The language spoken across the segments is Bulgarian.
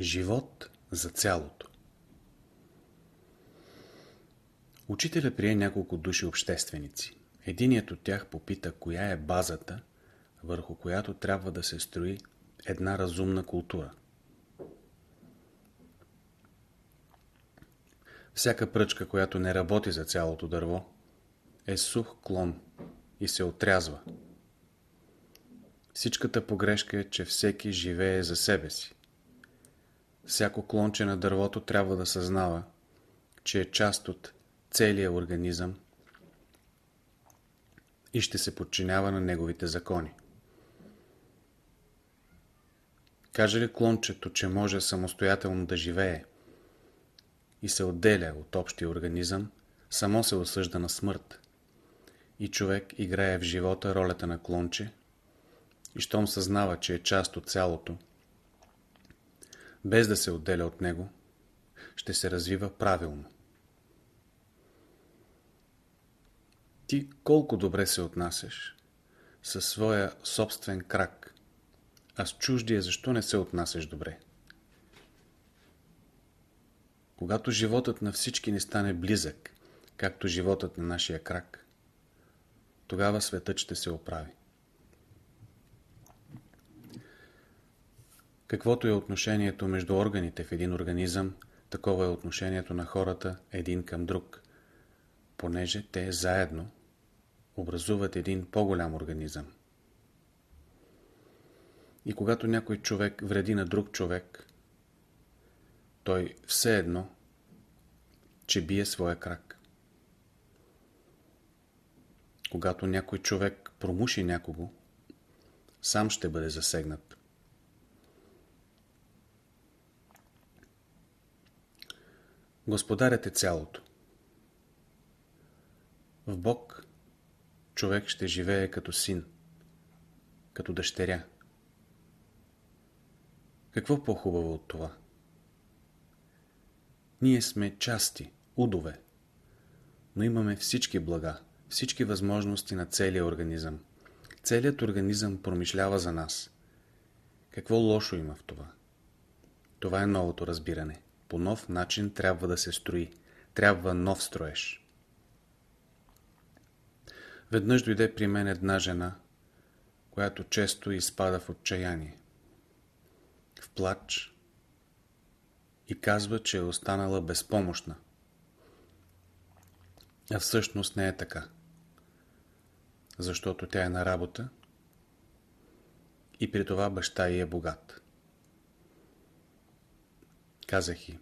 Живот за цялото Учителя прие няколко души общественици. Единият от тях попита, коя е базата, върху която трябва да се строи една разумна култура. Всяка пръчка, която не работи за цялото дърво, е сух клон и се отрязва. Всичката погрешка е, че всеки живее за себе си. Всяко клонче на дървото трябва да съзнава, че е част от целия организъм и ще се подчинява на неговите закони. Каже ли клончето, че може самостоятелно да живее и се отделя от общия организъм, само се осъжда на смърт. И човек играе в живота ролята на клонче и щом съзнава, че е част от цялото, без да се отделя от него, ще се развива правилно. Ти колко добре се отнасяш със своя собствен крак, а с чуждия защо не се отнасяш добре? Когато животът на всички не стане близък, както животът на нашия крак, тогава светът ще се оправи. Каквото е отношението между органите в един организъм, такова е отношението на хората един към друг, понеже те заедно образуват един по-голям организъм. И когато някой човек вреди на друг човек, той все едно, че бие своя крак. Когато някой човек промуши някого, сам ще бъде засегнат. Господарят е цялото. В Бог човек ще живее като син, като дъщеря. Какво по-хубаво от това? Ние сме части, удове, но имаме всички блага, всички възможности на целия организъм. Целият организъм промишлява за нас. Какво лошо има в това? Това е новото разбиране. По нов начин трябва да се строи. Трябва нов строеж. Веднъж дойде при мен една жена, която често изпада в отчаяние, в плач и казва, че е останала безпомощна. А всъщност не е така. Защото тя е на работа и при това баща й е богат. Казах и.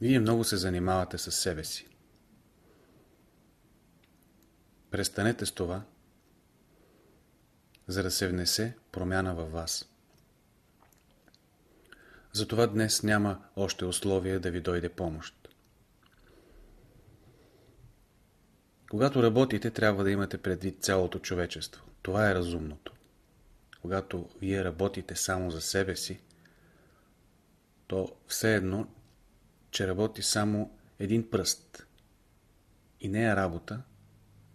Вие много се занимавате с себе си. Престанете с това, за да се внесе промяна във вас. Затова днес няма още условия да ви дойде помощ. Когато работите, трябва да имате предвид цялото човечество. Това е разумното. Когато вие работите само за себе си, то все едно, че работи само един пръст. И не е работа,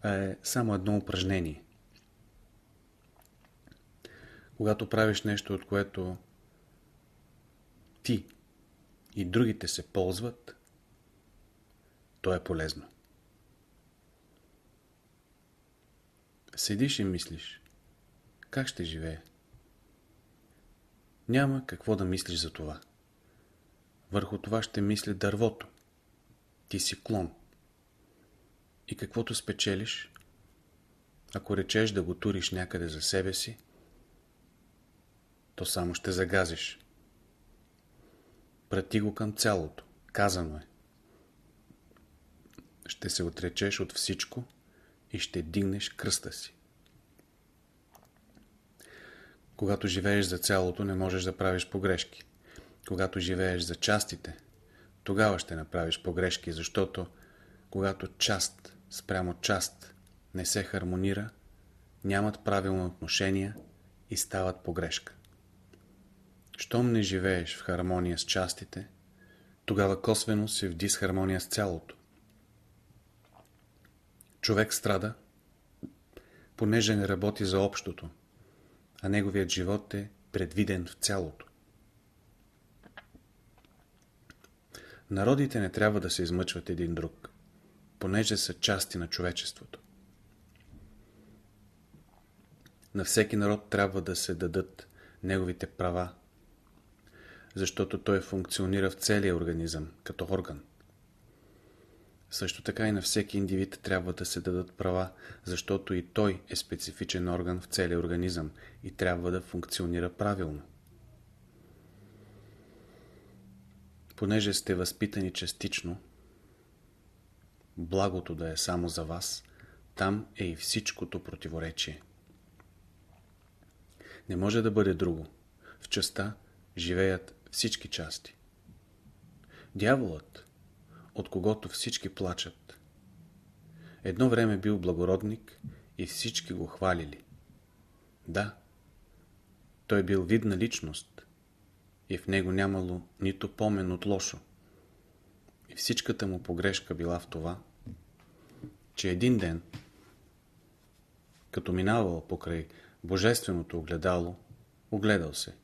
а е само едно упражнение. Когато правиш нещо, от което ти и другите се ползват, то е полезно. Седиш и мислиш, как ще живее? Няма какво да мислиш за това. Върху това ще мисли дървото. Ти си клон. И каквото спечелиш, ако речеш да го туриш някъде за себе си, то само ще загазиш. Прати го към цялото. Казано е. Ще се отречеш от всичко и ще дигнеш кръста си. Когато живееш за цялото, не можеш да правиш погрешки. Когато живееш за частите, тогава ще направиш погрешки, защото когато част спрямо част не се хармонира, нямат правилно отношение и стават погрешка. Щом не живееш в хармония с частите, тогава косвено се в дисхармония с цялото. Човек страда, понеже не работи за общото, а неговият живот е предвиден в цялото. Народите не трябва да се измъчват един друг, понеже са части на човечеството. На всеки народ трябва да се дадат неговите права, защото той функционира в целия организъм, като орган. Също така и на всеки индивид трябва да се дадат права, защото и той е специфичен орган в целия организъм и трябва да функционира правилно. Понеже сте възпитани частично, благото да е само за вас, там е и всичкото противоречие. Не може да бъде друго. В частта живеят всички части. Дяволът, от когото всички плачат, едно време бил благородник и всички го хвалили. Да, той бил видна личност и в него нямало нито помен от лошо. И всичката му погрешка била в това, че един ден, като минавал покрай божественото огледало, огледал се.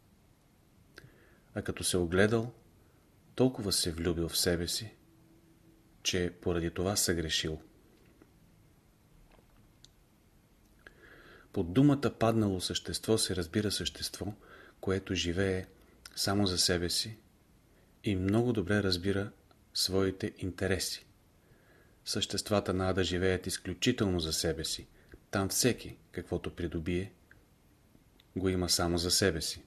А като се огледал, толкова се влюбил в себе си, че поради това съгрешил. Под думата паднало същество се разбира същество, което живее само за себе си и много добре разбира своите интереси. Съществата на Ада живеят изключително за себе си. Там всеки, каквото придобие, го има само за себе си.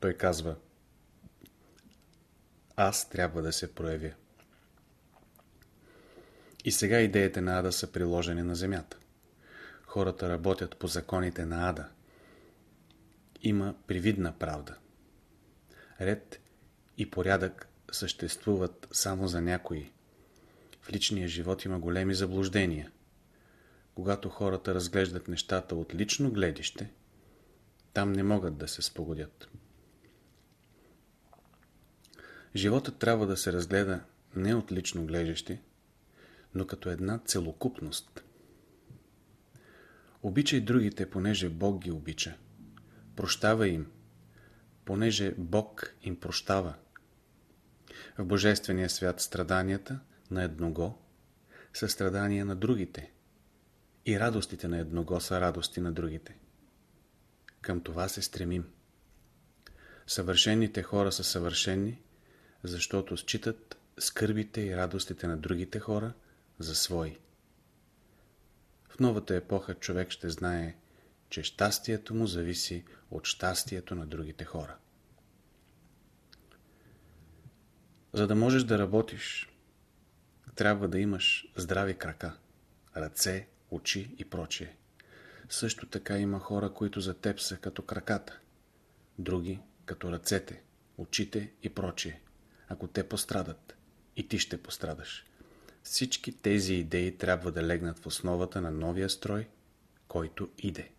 Той казва Аз трябва да се проявя. И сега идеите на Ада са приложени на земята. Хората работят по законите на Ада. Има привидна правда. Ред и порядък съществуват само за някои. В личния живот има големи заблуждения – когато хората разглеждат нещата от лично гледище, там не могат да се спогодят. Животът трябва да се разгледа не от лично гледище, но като една целокупност. Обичай другите, понеже Бог ги обича. Прощава им, понеже Бог им прощава. В Божествения свят страданията на едного са страдания на другите – и радостите на едного са радости на другите. Към това се стремим. Съвършените хора са съвършени, защото считат скърбите и радостите на другите хора за свои. В новата епоха човек ще знае, че щастието му зависи от щастието на другите хора. За да можеш да работиш, трябва да имаш здрави крака, ръце, очи и прочие. Също така има хора, които за теб са като краката, други като ръцете, очите и прочие. Ако те пострадат, и ти ще пострадаш. Всички тези идеи трябва да легнат в основата на новия строй, който иде.